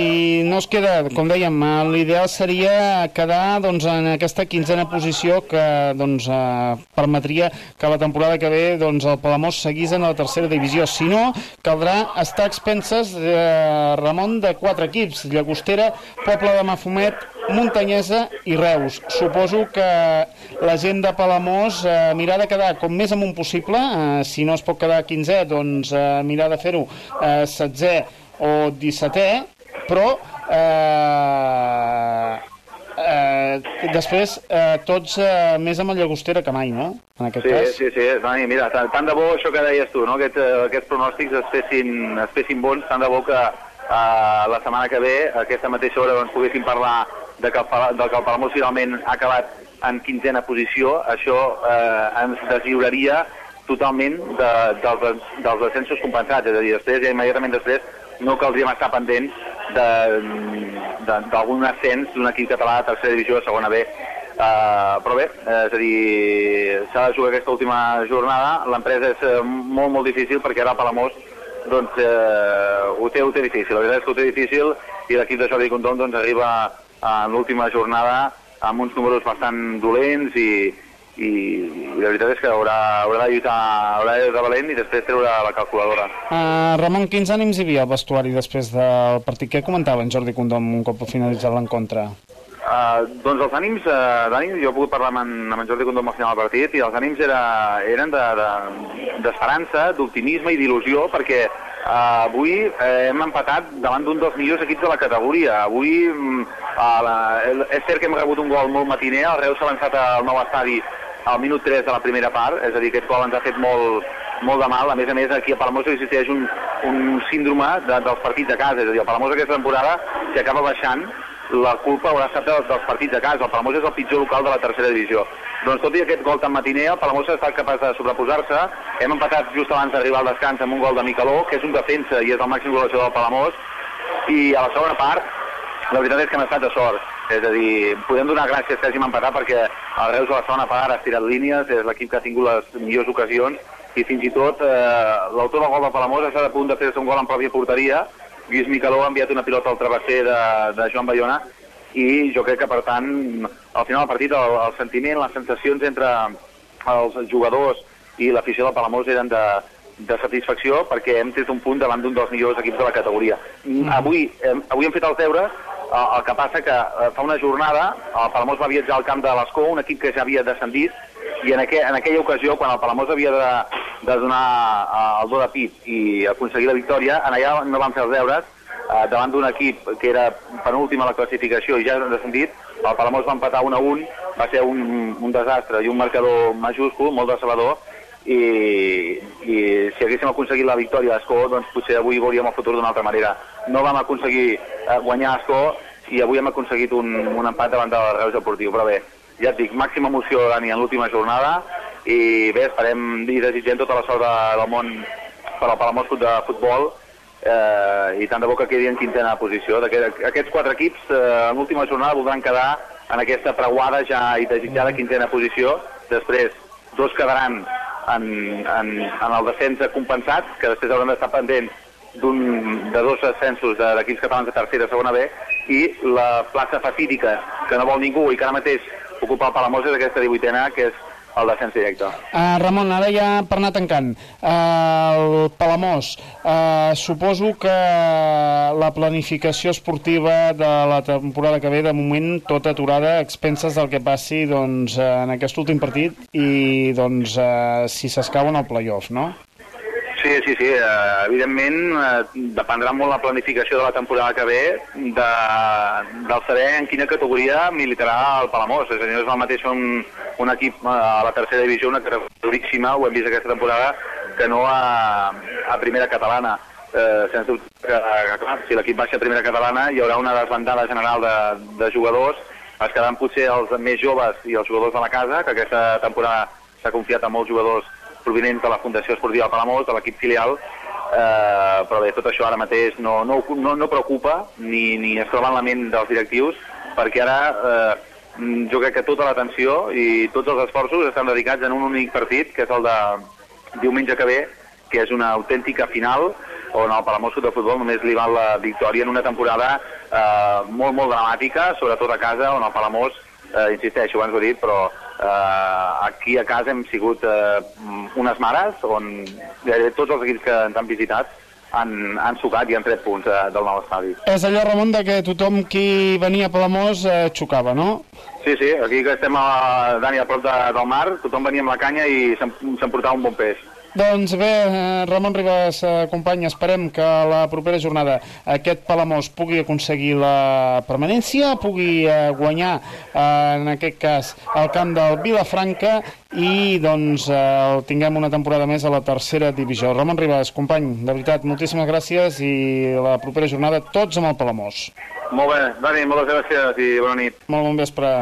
no es queda, com dèiem, eh, l'ideal seria quedar doncs, en aquesta quinzena posició que doncs, eh, permetria que la temporada que ve doncs, el Palamós seguís en la tercera divisió. Si no, caldrà estar expenses, eh, Ramon, de quatre equips, Llagostera, Poble de Mafumet, Muntanyesa i Reus. Suposo que la gent de Palamós eh, mirar de quedar com més amunt possible, eh, si no es pot quedar 15è, doncs eh, mirar de fer-ho eh, 16è o 17è, però eh, eh, després, eh, tots eh, més amb el llagostera que mai, no? En aquest Sí, cas. sí, sí, Dani, mira, tant, tant de bo això que deies tu, no? Aquest, eh, aquests pronòstics es fessin, es fessin bons, tant de bo que eh, la setmana que ve, a aquesta mateixa hora, doncs, poguéssim parlar de que del que el Palamós finalment ha acabat en quinzena posició, això eh, ens deslliuraria totalment de, dels, dels ascensos compensats, és a dir, després, ja immediatament després, no caldríem estar pendents de- de- d'algun ascens d'un equip català de tercera divisió de segona B. Uh, però bé, és a dir, s'ha de jugar aquesta última jornada, l'empresa és eh, molt, molt difícil perquè ara Palamós doncs, eh, ho, té, ho té difícil, la veritat és que ho té difícil i l'equip de Jordi Condom doncs, arriba en l'última jornada amb uns números bastant dolents i, i, i la veritat és que haurà, haurà de lluitar, haurà de lluitar valent i després treure la calculadora. Uh, Ramon, quins ànims hi havia al vestuari després del partit? Què comentava en Jordi Condom un cop finalitzat l'encontre? Uh, doncs els ànims, uh, Dani, jo he pogut parlar amb en, amb en Jordi Condom al final del partit i els ànims era, eren d'esperança, de, de, d'optimisme i d'il·lusió perquè uh, avui eh, hem empatat davant d'un dels millors equips de la categoria. Avui a la, és cert que hem rebut un gol molt matiner, el Reus s'ha avançat al nou estadi al minut 3 de la primera part, és a dir, aquest gol ens ha fet molt, molt de mal. A més a més, aquí a Palamós existeix un, un síndrome de, dels partits de casa, és a dir, el Palamós aquesta temporada, si acaba baixant, la culpa haurà estat dels, dels partits de casa. El Palamós és el pitjor local de la tercera divisió. Doncs tot i aquest gol tan matiner, el Palamós ha estat capaç de sobreposar-se. Hem empatat just abans d'arribar al descans amb un gol de Micaló, que és un defensa i és el màxim goleador del Palamós. I a la segona part, la veritat és que hem estat de sort. És a dir, podem donar gràcies que hàgim empatat perquè el Reus a la segona part ha estirat línies, és l'equip que ha tingut les millors ocasions i fins i tot eh, l'autor del gol del Palamós estat a punt de fer un gol en pròpia porteria. Lluís Micaló ha enviat una pilota al travesser de, de Joan Bayona i jo crec que, per tant, al final del partit el, el sentiment, les sensacions entre els jugadors i l'afició del Palamós eren de, de satisfacció perquè hem tret un punt davant d'un dels millors equips de la categoria. Mm. Avui, hem, avui hem fet els deures, eh, el que passa que eh, fa una jornada el Palamós va viatjar al camp de l'Escó, un equip que ja havia descendit, i en, aqu en aquella ocasió, quan el Palamós havia de, de donar eh, el do de pit i aconseguir la victòria, en allà no van fer els deures, eh, davant d'un equip que era penúltim a la classificació i ja ha descendit, el Palamós va empatar 1 a 1, va ser un, un desastre i un marcador majúscul, molt decebedor, i, i si haguéssim aconseguit la victòria a Escó, doncs potser avui veuríem el futur d'una altra manera. No vam aconseguir eh, guanyar a Escó i avui hem aconseguit un, un empat davant del Reus Deportiu, però bé, ja et dic, màxima emoció, Dani, en l'última jornada, i bé, esperem i desitgem tota la sort de, del món per al Palamós de Futbol, eh, i tant de bo que quedi en quintena posició. D'aquest- Aquests quatre equips eh, en l'última jornada voldran quedar en aquesta preuada ja i desitjada quintena posició. Després, dos quedaran en, en, en el descens compensat, que després hauran d'estar pendents d'un de dos ascensos de- d'equips catalans de tercera i segona B, i la plaça fatídica que no vol ningú i que ara mateix ocupa el Palamós és aquesta 18a, que és el descens directe. Uh, Ramon, ara ja per anar tancant, uh, el Palamós, uh, suposo que la planificació esportiva de la temporada que ve, de moment, tota aturada expenses del que passi doncs, en aquest últim partit i doncs, uh, si s'escau en el playoff, no? Sí, sí, sí. Eh, evidentment, eh, dependrà molt la planificació de la temporada que ve de, del saber en quina categoria militarà el Palamós. És a dir, no és el mateix un, un equip eh, a la tercera divisió, una categoria duríssima, ho hem vist aquesta temporada, que no a, a primera catalana. Eh, sens dubte que, que clar, si l'equip baixa a primera catalana hi haurà una desbandada general de, de jugadors, es quedaran potser els més joves i els jugadors de la casa, que aquesta temporada s'ha confiat a molts jugadors provinents de la Fundació Esportiva Palamós, de l'equip filial, eh, però bé, tot això ara mateix no, no, no, no preocupa ni, ni es troba en la ment dels directius, perquè ara eh, jo crec que tota l'atenció i tots els esforços estan dedicats en un únic partit, que és el de diumenge que ve, que és una autèntica final on el Palamós de Futbol només li val la victòria en una temporada eh, molt, molt dramàtica, sobretot a casa, on el Palamós, eh, insisteixo, abans ho he dit, però eh, aquí a casa hem sigut eh, unes mares on gairebé tots els equips que ens han visitat han, han sucat i han tret punts eh, del nou estadi. És allò, Ramon, de que tothom qui venia a Palamós eh, xocava, no? Sí, sí, aquí que estem a Dani a prop de, del mar, tothom venia amb la canya i s'emportava un bon peix. Doncs bé, eh, Ramon Ribas, eh, company, esperem que la propera jornada aquest Palamós pugui aconseguir la permanència, pugui eh, guanyar, en aquest cas, el camp del Vilafranca i doncs el tinguem una temporada més a la tercera divisió. Ramon Ribas, company, de veritat, moltíssimes gràcies i la propera jornada tots amb el Palamós. Molt bé, Dani, moltes gràcies i bona nit. Molt bon vespre.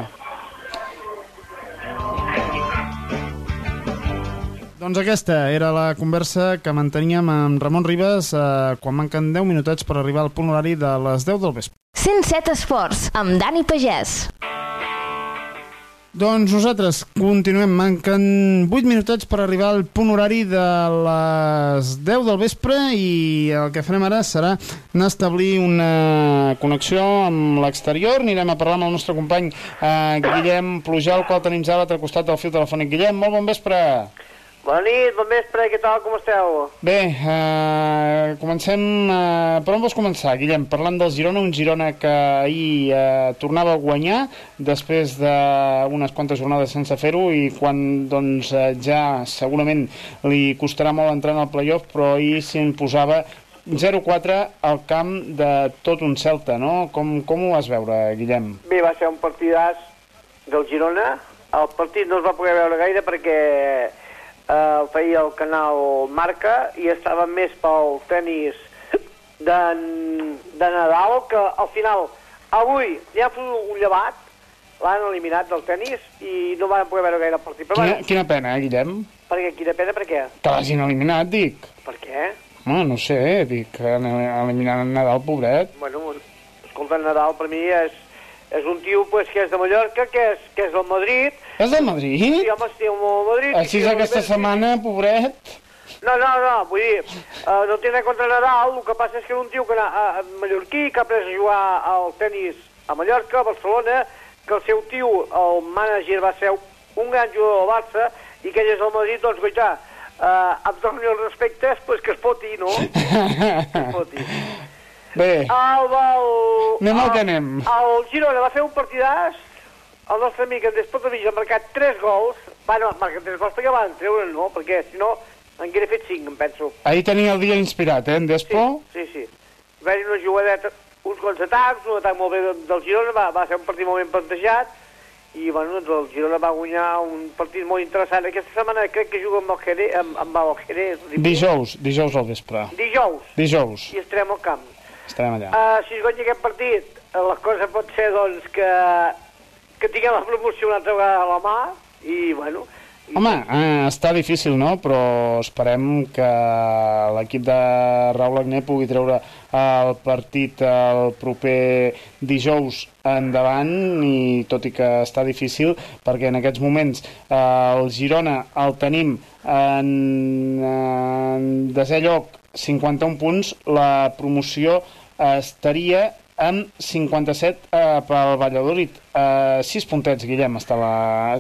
Doncs aquesta era la conversa que manteníem amb Ramon Ribas eh, quan manquen 10 minutets per arribar al punt horari de les 10 del vespre. 107 Esports, amb Dani Pagès. Doncs nosaltres continuem, manquen 8 minutets per arribar al punt horari de les 10 del vespre i el que farem ara serà anar a establir una connexió amb l'exterior. Anirem a parlar amb el nostre company eh, Guillem Plujal, qual tenim ja a l'altre costat del fil telefònic. Guillem, molt bon vespre. Bona nit, bon vespre, què tal, com esteu? Bé, eh, comencem... Eh, per on vols començar, Guillem? Parlant del Girona, un Girona que ahir eh, tornava a guanyar després d'unes quantes jornades sense fer-ho i quan doncs, eh, ja segurament li costarà molt entrar en el playoff, però ahir s'imposava 0-4 al camp de tot un Celta, no? Com, com ho vas veure, Guillem? Bé, va ser un partidàs del Girona. El partit no es va poder veure gaire perquè eh, el feia el canal Marca i estava més pel tennis de, de Nadal que al final avui ja ha un llevat l'han eliminat del tennis i no van poder veure gaire el partit. Però Quina, bueno, quina pena, eh, Guillem? perquè quina pena, per què? Que l'hagin eliminat, dic. Per què? No, no sé, dic, en Nadal, pobret. Bueno, escolta, Nadal per mi és, és un tio pues, que és de Mallorca, que és, que és del Madrid. És del Madrid? Sí, home, sí, del Madrid. Així sí, aquesta setmana, pobret. No, no, no, vull dir, uh, no té res contra Nadal, el que passa és que era un tio que era uh, mallorquí, que ha après a jugar al tennis a Mallorca, a Barcelona, que el seu tio, el mànager, va ser un gran jugador del Barça, i que ell és del Madrid, doncs, goità, uh, amb tots els respectes, pues que es foti, no? <laughs> que es foti. Bé, El, el, anem al que anem. el Girona va fer un partidàs, el nostre amic en Despotovich ha marcat 3 gols, bueno, ha marcat 3 gols perquè van treure, no? Perquè, si no, en hauria fet 5, em penso. Ahir tenia el dia inspirat, eh, en Despo? Sí, sí. Va haver una jugadeta, uns quants atacs, un atac molt bé del, del Girona, va, va ser un partit molt ben plantejat, i bueno, doncs el Girona va guanyar un partit molt interessant. Aquesta setmana crec que juga amb el Jerez, amb, amb el Jerez. Dijous, dijous al vespre. Dijous. Dijous, I estarem al camp. Estarem allà. Uh, si es guanya aquest partit, eh, la cosa pot ser, doncs, que, que tinguem la promoció una altra vegada a la mà, i, bueno, Home, eh, està difícil, no? Però esperem que l'equip de Raúl Agné pugui treure el partit el proper dijous endavant i tot i que està difícil perquè en aquests moments eh, el Girona el tenim en, en desè lloc 51 punts, la promoció estaria amb 57 eh, pel Valladolid. Eh, 6 puntets, Guillem, està la...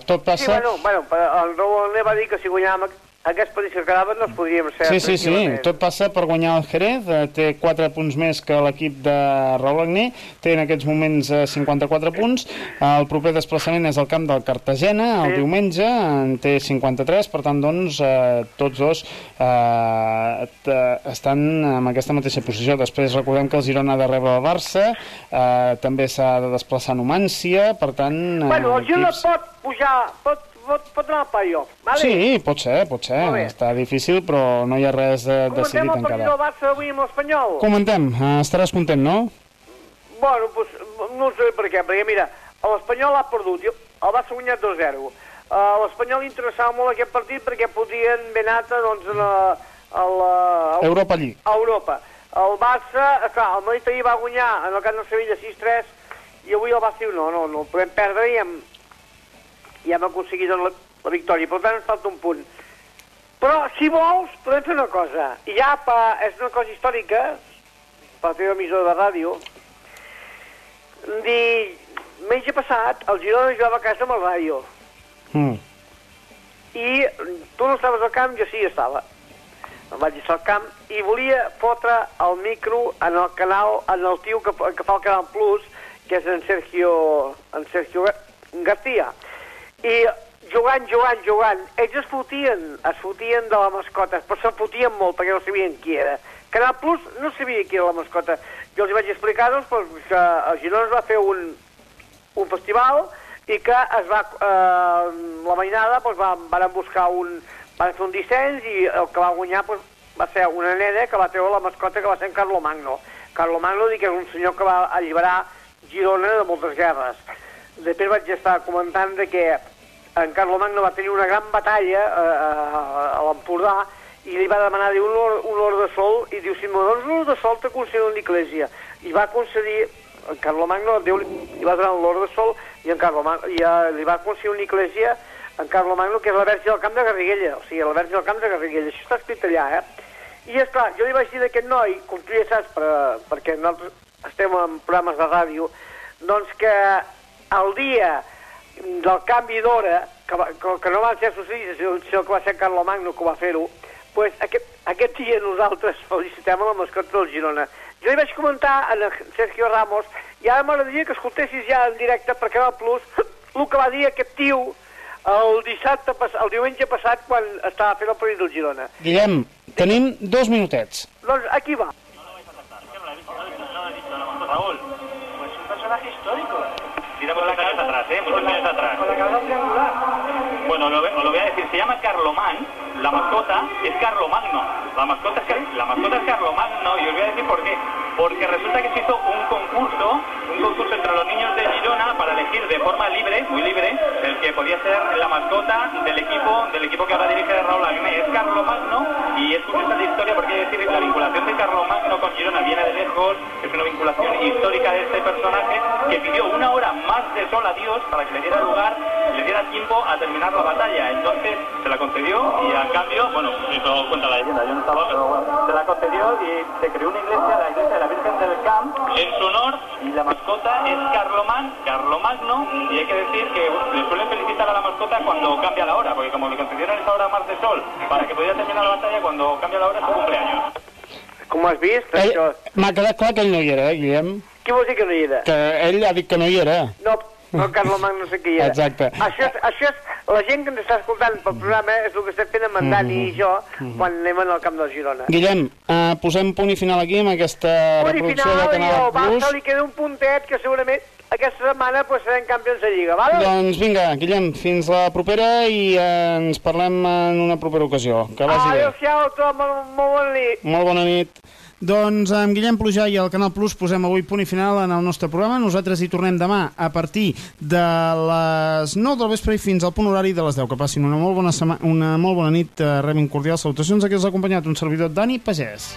Tot Sí, passa... bueno, bueno, però el Raúl va dir que si guanyàvem aquests partits que quedaven no els podríem ser Sí, sí, sí, tot passa per guanyar el Jerez, eh, té 4 punts més que l'equip de Raúl Agné, té en aquests moments eh, 54 punts, el proper desplaçament és al camp del Cartagena, el Sí. diumenge, en té 53, per tant, doncs, eh, tots dos eh, estan en aquesta mateixa posició. Després recordem que el Girona ha de rebre el Barça, eh, també s'ha de desplaçar a Numància, per tant... eh, Bueno, el Girona equips- pot pujar, pot, pot, anar al playoff, vale? Sí, pot ser, pot ser. Està difícil, però no hi ha res eh, Comentem decidit el partit encara. del Barça d'avui amb l'Espanyol? Comentem, eh, estaràs content, no? Bueno, pues, no sé per què, perquè mira, l'Espanyol ha perdut, el Barça ha guanyat 2-0. Uh, L'Espanyol interessava molt aquest partit perquè podien haver anat doncs, a la, a la, Europa League. a Europa. El Barça, clar, el Madrid ahir va guanyar en el camp del Sevilla 6-3 i avui el Barça diu no, no, no el podem perdre i hem, i hem aconseguit la, la victòria. Per tant, ens falta un punt. Però, si vols, podem fer una cosa. Ja pa, és una cosa històrica, per fer emissor de ràdio, diumenge passat el Girona jugava a casa amb el Rayo. Mm. I tu no estaves al camp, jo sí estava. Em vaig estar al camp i volia fotre el micro en el canal, en el tio que, que fa el Canal Plus, que és en Sergio, en Sergio Gar- García. I jugant, jugant, jugant. Ells es fotien, es fotien de la mascota, però se'n fotien molt perquè no sabien qui era. Canal Plus no sabia qui era la mascota. Jo els vaig explicar doncs, que a Girona es va fer un, un festival i que es va, eh, la mainada doncs, va, van buscar un, van fer un disseny i el que va guanyar doncs, va ser una nena que va treure la mascota que va ser en Carlo Magno. Carlo Magno dic és un senyor que va alliberar Girona de moltes guerres. Després vaig estar comentant de que en Carlo Magno va tenir una gran batalla eh, a, a l'Empordà i li va demanar diu, un, or, de sol i diu, si me dones un or de sol te concedo una església. I va concedir, en Carlo Magno Déu li, li va donar l'or de sol i, en Carlo Magno, i uh, li va concedir una església en Carlo Magno, que és la Verge del Camp de Garriguella, o sigui, la Verge del Camp de Garriguella. Això està escrit allà, eh? I és clar, jo li vaig dir d'aquest noi, com tu ja saps, per, perquè nosaltres estem en programes de ràdio, doncs que el dia del canvi d'hora, que, va, que, que no va ser socialista, sinó que va ser Carlo Magno que va fer-ho, pues aquest, aquest dia nosaltres felicitem a la mascota del Girona. Jo li vaig comentar a Sergio Ramos i ara m'agradaria que escoltessis ja en directe per Canal Plus el que va dir aquest tio el dissabte, el diumenge passat quan estava fent el partit del Girona. Guillem, tenim dos minutets. Doncs aquí va. Raúl, Tira muchos años atrás, ¿eh? Muchos años atrás. La. Bueno, os lo voy a decir, se llama Carlomán, la mascota es Carlomagno. La mascota es, la mascota es Carlomagno y os voy a decir por qué. Porque resulta que se hizo un concurso, un concurso entre los niños de Girona para elegir de forma libre, muy libre, el que podía ser la mascota del equipo, del equipo que ahora dirige Raúl Agné. Es Carlomagno y es curiosa la historia porque hay que decir la vinculación de Carlomagno con Girona viene de lejos, es una vinculación histórica pidió una hora más de sol a Dios para que le diera lugar, le diera tiempo a terminar la batalla. Entonces se la concedió y a cambio, bueno, eso cuenta la leyenda, yo no estaba, pero bueno, se la concedió y se creó una iglesia, la iglesia de la Virgen del Camp, en su honor y la mascota es Carlomán, Carlomagno y hay que decir que bueno, le suelen felicitar a la mascota cuando cambia la hora, porque como le concedieron esa hora más de sol para que pudiera terminar la batalla, cuando cambia la hora es su cumpleaños. Com has vist, això? M'ha quedat clar que ell no hi era, eh, Guillem? Qui vols dir que no hi era? Que ell ha dit que no hi era. No, no Carlomagno no sé qui era. Exacte. Això és, això és, la gent que ens està escoltant pel programa és el que estem fent amb en Dani i jo quan anem al camp del Girona. Guillem, eh, posem punt i final aquí amb aquesta Punt i reproducció de final, i Canal al Barça Plus. li queda un puntet que segurament aquesta setmana pues, serem campions de Lliga, vale? Doncs vinga, Guillem, fins la propera i eh, ens parlem en una propera ocasió. Que vagi bé. Adéu-siau, tot, molt, molt bona nit. Molt bona nit. Doncs amb Guillem Plujà i el Canal Plus posem avui punt i final en el nostre programa. Nosaltres hi tornem demà a partir de les 9 del vespre i fins al punt horari de les 10. Que passin una molt bona, sema una molt bona nit. Eh, rebin cordials salutacions. Aquí els ha acompanyat un servidor Dani Pagès.